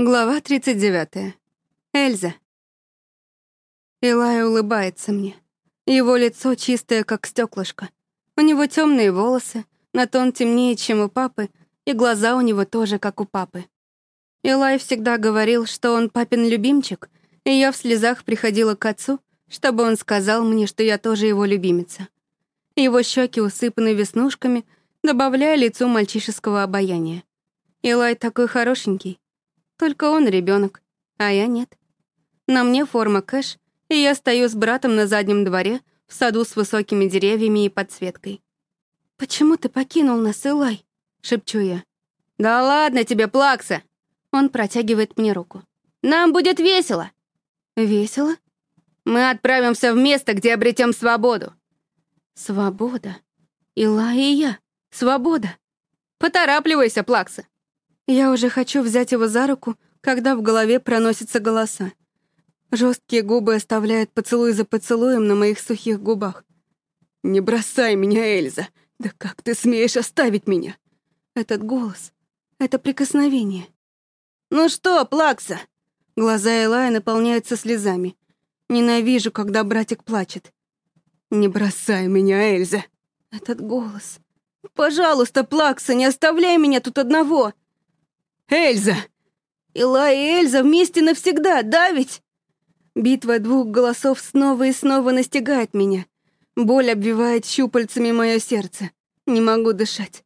Глава 39. Эльза. Илай улыбается мне. Его лицо чистое, как стеклышко. У него темные волосы, на тон темнее, чем у папы, и глаза у него тоже, как у папы. Илай всегда говорил, что он папин любимчик, и я в слезах приходила к отцу, чтобы он сказал мне, что я тоже его любимица. Его щеки усыпаны веснушками, добавляя лицу мальчишеского обаяния. Илай такой хорошенький, Только он ребенок, а я нет. На мне форма кэш, и я стою с братом на заднем дворе, в саду с высокими деревьями и подсветкой. «Почему ты покинул нас, Илай?» — шепчу я. «Да ладно тебе, Плакса!» Он протягивает мне руку. «Нам будет весело!» «Весело?» «Мы отправимся в место, где обретем свободу!» «Свобода! Илай и я! Свобода!» «Поторапливайся, Плакса!» Я уже хочу взять его за руку, когда в голове проносятся голоса. Жесткие губы оставляют поцелуй за поцелуем на моих сухих губах. «Не бросай меня, Эльза! Да как ты смеешь оставить меня?» Этот голос, это прикосновение. «Ну что, Плакса?» Глаза Элая наполняются слезами. Ненавижу, когда братик плачет. «Не бросай меня, Эльза!» Этот голос. «Пожалуйста, Плакса, не оставляй меня тут одного!» Эльза! Ила и Эльза вместе навсегда, да ведь? Битва двух голосов снова и снова настигает меня. Боль обвивает щупальцами мое сердце. Не могу дышать.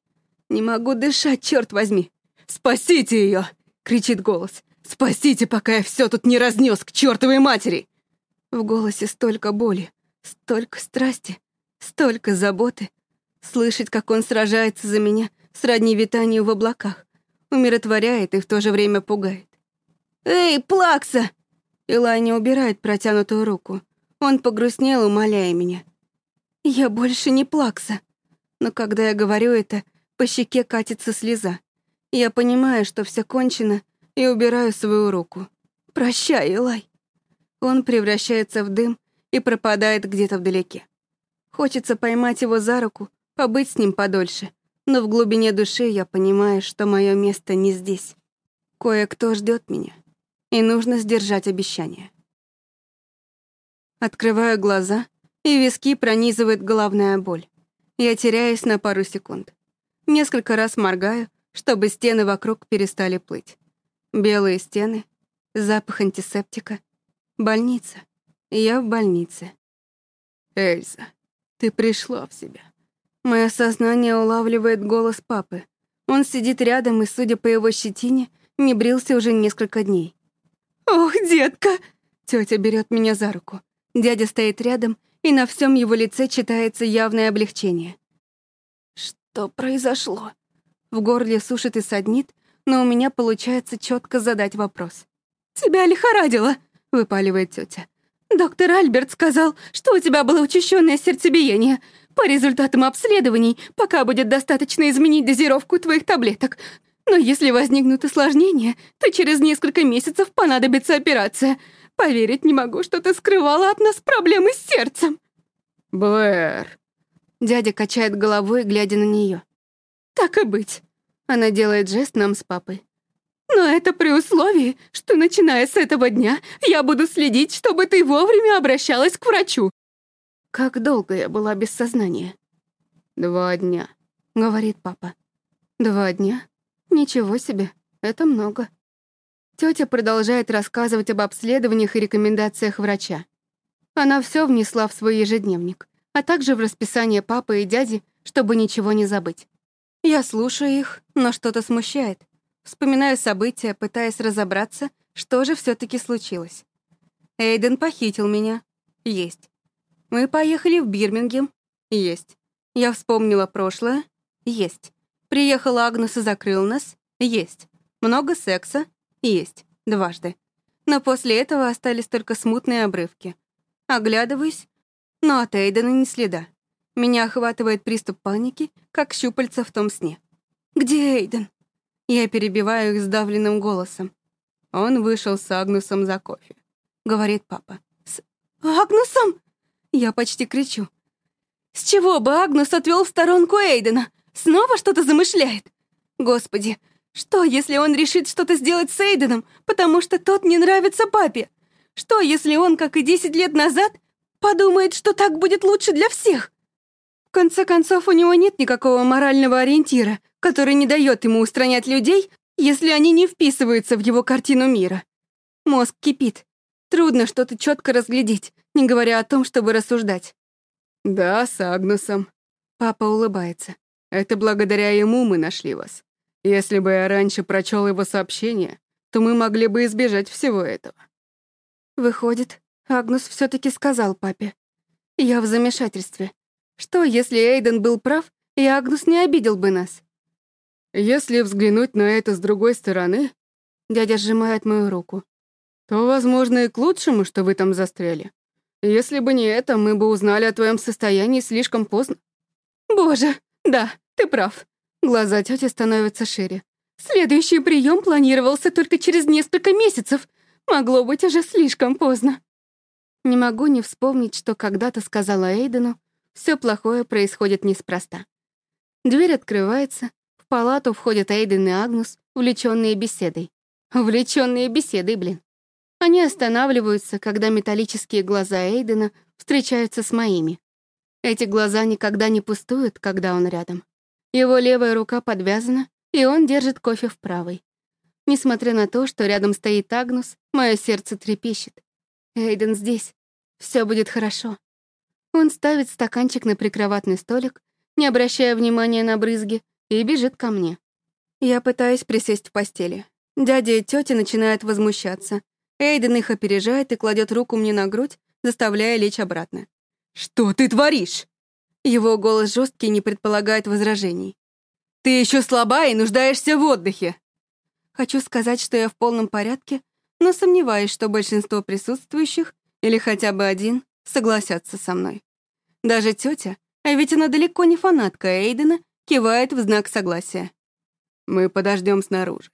Не могу дышать, черт Умиротворяет и в то же время пугает. «Эй, Плакса!» Илайни убирает протянутую руку. Он погрустнел, умоляя меня. «Я больше не Плакса!» Но когда я говорю это, по щеке катится слеза. Я понимаю, что все кончено, и убираю свою руку. «Прощай, Илай!» Он превращается в дым и пропадает где-то вдалеке. Хочется поймать его за руку, побыть с ним подольше, но в глубине души я понимаю, что мое место не здесь. Кое-кто ждет меня, и нужно сдержать обещание. Открываю глаза, и виски пронизывает головная боль. Я теряюсь на пару секунд. Несколько раз моргаю, чтобы стены вокруг перестали плыть. Белые стены, запах антисептика, больница. Я в больнице. Эльза, ты пришла в себя. Мое сознание улавливает голос папы. Он сидит рядом и, судя по его щетине, не брился уже несколько дней. «Ох, детка!» Тетя берет меня за руку. Дядя стоит рядом, и на всем его лице читается явное облегчение. Что произошло? В горле сушит и саднит, но у меня получается четко задать вопрос. «Тебя лихорадило!» — выпаливает тетя. «Доктор Альберт сказал, что у тебя было учащенное сердцебиение. По результатам обследований пока будет достаточно изменить дозировку твоих таблеток. Но если возникнут осложнения, то через несколько месяцев понадобится операция. Поверить не могу, что ты скрывала от нас проблемы с сердцем. Блэр. Дядя качает головой, глядя на нее. Как долго я была без сознания? Два дня, говорит папа. Два дня? Ничего себе, это много. Тётя продолжает рассказывать об обследованиях и рекомендациях врача. Она все внесла в свой ежедневник, а также в расписание папы и дяди, чтобы ничего не забыть. Я слушаю их, но что-то смущает. Вспоминаю события, пытаясь разобраться, что же все таки случилось. Эйден похитил меня. Есть. Мы поехали в Бирмингем. Есть. Я вспомнила прошлое. Есть. Приехал Агнес и закрыл нас. Есть. Много секса. Есть. Дважды. Но после этого остались только смутные обрывки. Оглядываюсь, но от Эйдена ни следа. Меня охватывает приступ паники, как щупальца в том сне. «Где Эйден?» Я перебиваю их сдавленным голосом. Он вышел с Агнусом за кофе. Говорит папа. «С Агнусом?» Я почти кричу. С чего бы Агнус отвел в сторонку Эйдена? Снова что-то замышляет? Господи, что, если он решит что-то сделать с Эйденом, потому что тот не нравится папе? Что, если он, как и десять лет назад, подумает, что так будет лучше для всех? В конце концов, у него нет никакого морального ориентира, который не дает ему устранять людей, если они не вписываются в его картину мира. Мозг кипит. Трудно что-то четко разглядеть, не говоря о том, чтобы рассуждать. «Да, с Агнусом». Папа улыбается. «Это благодаря ему мы нашли вас. Если бы я раньше прочел его сообщение, то мы могли бы избежать всего этого. Выходит, Агнус все таки сказал папе. Я в замешательстве. Что, если Эйден был прав, и Агнус не обидел бы нас? Если взглянуть на это с другой стороны, дядя сжимает мою руку, то, возможно, и к лучшему, что вы там застряли. Если бы не это, мы бы узнали о твоем состоянии слишком поздно. Боже, да, ты прав. Глаза тети становятся шире. Следующий прием планировался только через несколько месяцев. Могло быть уже слишком поздно. Не могу не вспомнить, что когда-то сказала Эйдену, все плохое происходит неспроста. Дверь открывается, в палату входят Эйден и Агнус, увлеченные беседой. Увлеченные они останавливаются, когда металлические глаза Эйдена встречаются с моими. Эти глаза никогда не пустуют, когда он рядом. Его левая рука подвязана, и он держит кофе в правой. Несмотря на то, что рядом стоит Агнус, мое сердце трепещет. Эйден здесь. Все будет хорошо. Он ставит стаканчик на прикроватный столик, не обращая внимания на брызги, и бежит ко мне. Я пытаюсь присесть в постели. Дядя и тетя начинают возмущаться — Эйден их опережает и кладет руку мне на грудь, заставляя лечь обратно. «Что ты творишь?» Его голос жесткий, не предполагает возражений. «Ты еще слаба и нуждаешься в отдыхе!» Хочу сказать, что я в полном порядке, но сомневаюсь, что большинство присутствующих, или хотя бы один, согласятся со мной. Даже тетя, а ведь она далеко не фанатка Эйдена, кивает в знак согласия. «Мы подождем снаружи».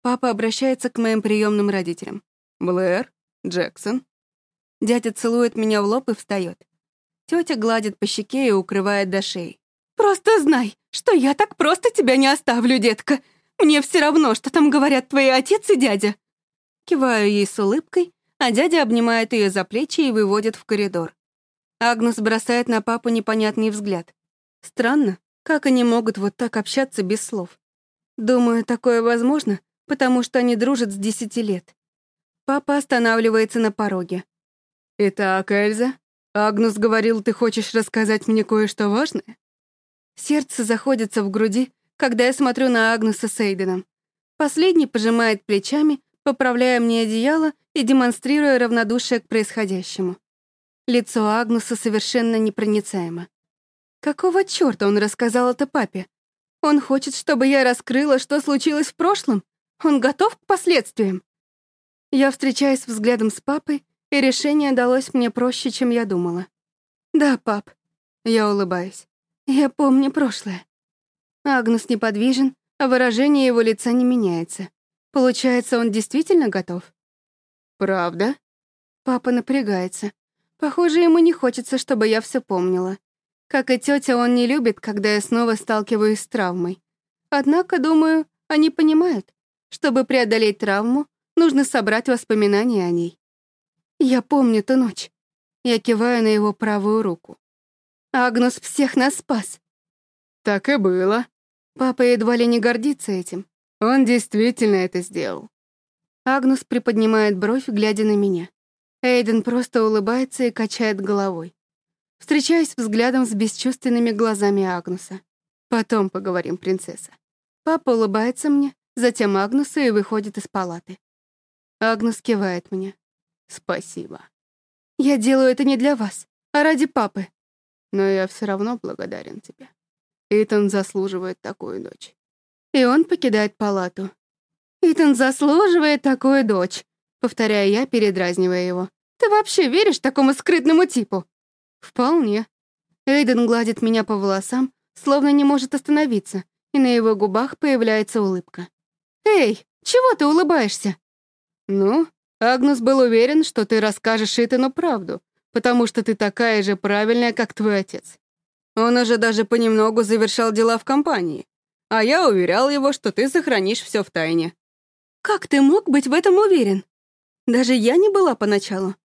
Папа обращается к моим приемным родителям. «Блэр? Джексон?» Дядя целует меня в лоб и встает. Тетя гладит по щеке и укрывает до шеи. «Просто знай, что я так просто тебя не оставлю, детка. Мне все равно, что там говорят твои отец и дядя». Киваю ей с улыбкой, а дядя обнимает ее за плечи и выводит в коридор. Агнус бросает на папу непонятный взгляд. Странно, как они могут вот так общаться без слов. Думаю, такое возможно, потому что они дружат с десяти лет. Папа останавливается на пороге. «Итак, Эльза, «Агнус говорил, ты хочешь рассказать мне кое-что важное?» Сердце заходится в груди, когда я смотрю на Агнуса с Эйденом. Последний пожимает плечами, поправляя мне одеяло и демонстрируя равнодушие к происходящему. Лицо Агнуса совершенно непроницаемо. Какого чёрта он рассказал это папе? Он хочет, чтобы я раскрыла, что случилось в прошлом? Он готов к последствиям? Я встречаюсь взглядом с папой, и решение далось мне проще, чем я думала. «Да, пап», — я улыбаюсь. «Я помню прошлое». Агнус неподвижен, а выражение его лица не меняется. Получается, он действительно готов? «Правда?» Папа напрягается. Похоже, ему не хочется, чтобы я все помнила. Как и тетя, он не любит, когда я снова сталкиваюсь с травмой. Однако, думаю, они понимают. Чтобы преодолеть травму, нужно собрать воспоминания о ней. Я помню ту ночь. Я киваю на его правую руку. Агнус всех нас спас. Так и было. Папа едва ли не гордится этим. Он действительно это сделал. Агнус приподнимает бровь, глядя на меня. Эйден просто улыбается и качает головой. Встречаюсь взглядом с бесчувственными глазами Агнуса. Потом поговорим, принцесса. Папа улыбается мне, затем Агнуса и выходит из палаты. Агнус кивает мне. Спасибо. Я делаю это не для вас, а ради папы. Но я все равно благодарен тебе. Итан заслуживает такую дочь. И он покидает палату. Итан «Ну, Агнус был уверен, что ты расскажешь Итану правду, потому что ты такая же правильная, как твой отец. Он уже даже понемногу завершал дела в компании, а я уверял его, что ты сохранишь все в тайне». «Как ты мог быть в этом уверен? Даже я не была поначалу».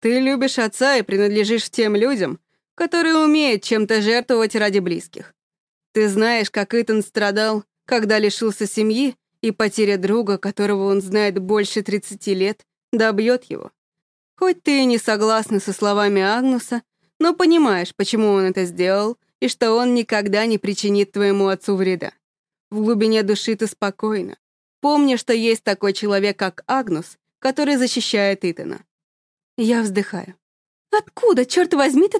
«Ты любишь отца и принадлежишь тем людям, которые умеют чем-то жертвовать ради близких. Ты знаешь, как Итан страдал, когда лишился семьи и потеря друга, которого он знает больше 30 лет, добьет его. Хоть ты и не согласна со словами Агнуса, но понимаешь, почему он это сделал, и что он никогда не причинит твоему отцу вреда. В глубине души ты спокойна. Помни, что есть такой человек, как Агнус, который защищает Итана. Я вздыхаю. «Откуда, черт возьми, ты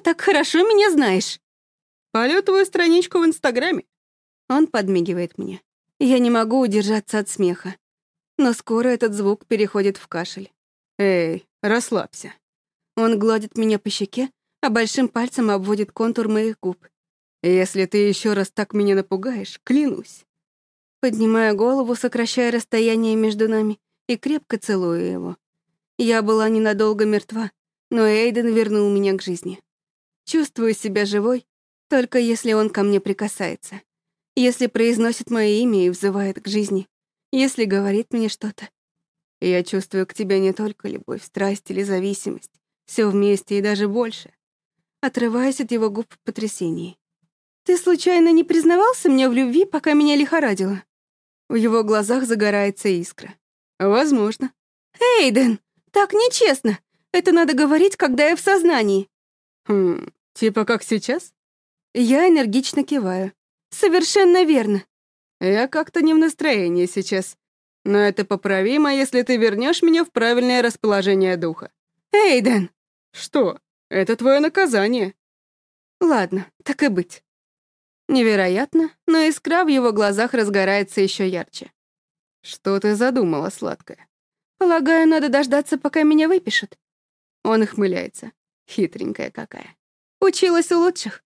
так хорошо меня знаешь?» «Полю твою страничку в Инстаграме». Он подмигивает мне. Я не могу удержаться от смеха. Но скоро этот звук переходит в кашель. «Эй, расслабься». Он гладит меня по щеке, а большим пальцем обводит контур моих губ. «Если ты еще раз так меня напугаешь, клянусь». Поднимая голову, сокращая расстояние между нами, и крепко целую его. Я была ненадолго мертва, но Эйден вернул меня к жизни. Чувствую себя живой, только если он ко мне прикасается. Если произносит мое имя и взывает к жизни. Если говорит мне что-то. Я чувствую к тебе не только любовь, страсть или зависимость. Все вместе и даже больше. Отрываясь от его губ в совершенно верно». «Я как-то не в настроении сейчас. Но это поправимо, если ты вернешь меня в правильное расположение духа». «Эйден!» «Что? Это твое наказание». «Ладно, так и быть». Невероятно, но искра в его глазах разгорается еще ярче. «Что ты задумала, сладкая?» «Полагаю, надо дождаться, пока меня выпишут». Он хмыляется. Хитренькая какая. «Училась у лучших».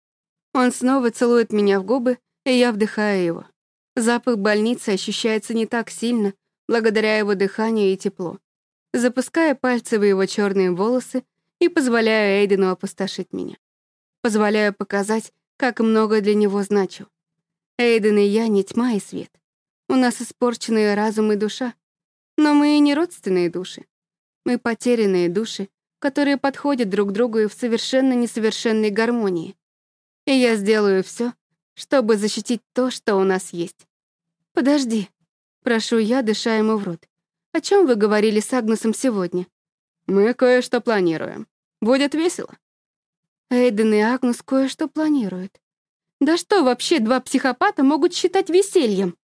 Он снова целует меня в губы, и я вдыхаю его. Запах больницы ощущается не так сильно, благодаря его дыханию и теплу. Запуская пальцы в его черные волосы и позволяю Эйдену опустошить меня. Позволяю показать, как много для него значу. Эйден и я не тьма и свет. У нас испорченные разум и душа, но мы и не родственные души. Мы потерянные души, которые подходят друг другу и в совершенно несовершенной гармонии. И я сделаю все, чтобы защитить то, что у нас есть. Подожди. Прошу я, дыша ему в рот. О чем